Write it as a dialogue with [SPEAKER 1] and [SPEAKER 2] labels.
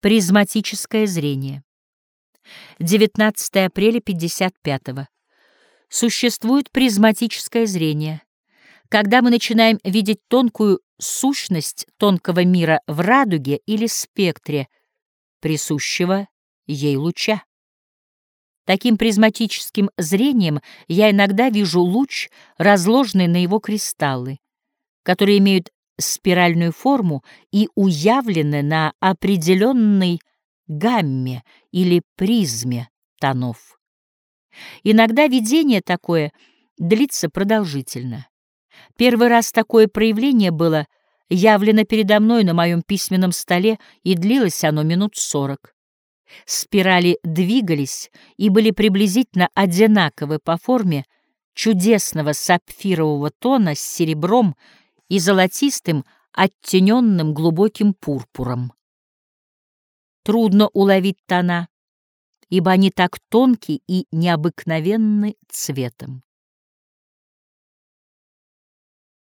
[SPEAKER 1] Призматическое зрение. 19 апреля 55 -го. Существует призматическое зрение. Когда мы начинаем видеть тонкую сущность тонкого мира в радуге или спектре, присущего ей луча. Таким призматическим зрением я иногда вижу луч, разложенный на его кристаллы, которые имеют спиральную форму и уявлены на определенной гамме или призме тонов. Иногда видение такое длится продолжительно. Первый раз такое проявление было явлено передо мной на моем письменном столе, и длилось оно минут сорок. Спирали двигались и были приблизительно одинаковы по форме чудесного сапфирового тона с серебром и золотистым, оттененным глубоким пурпуром. Трудно уловить тона, ибо они так тонки и необыкновенны цветом.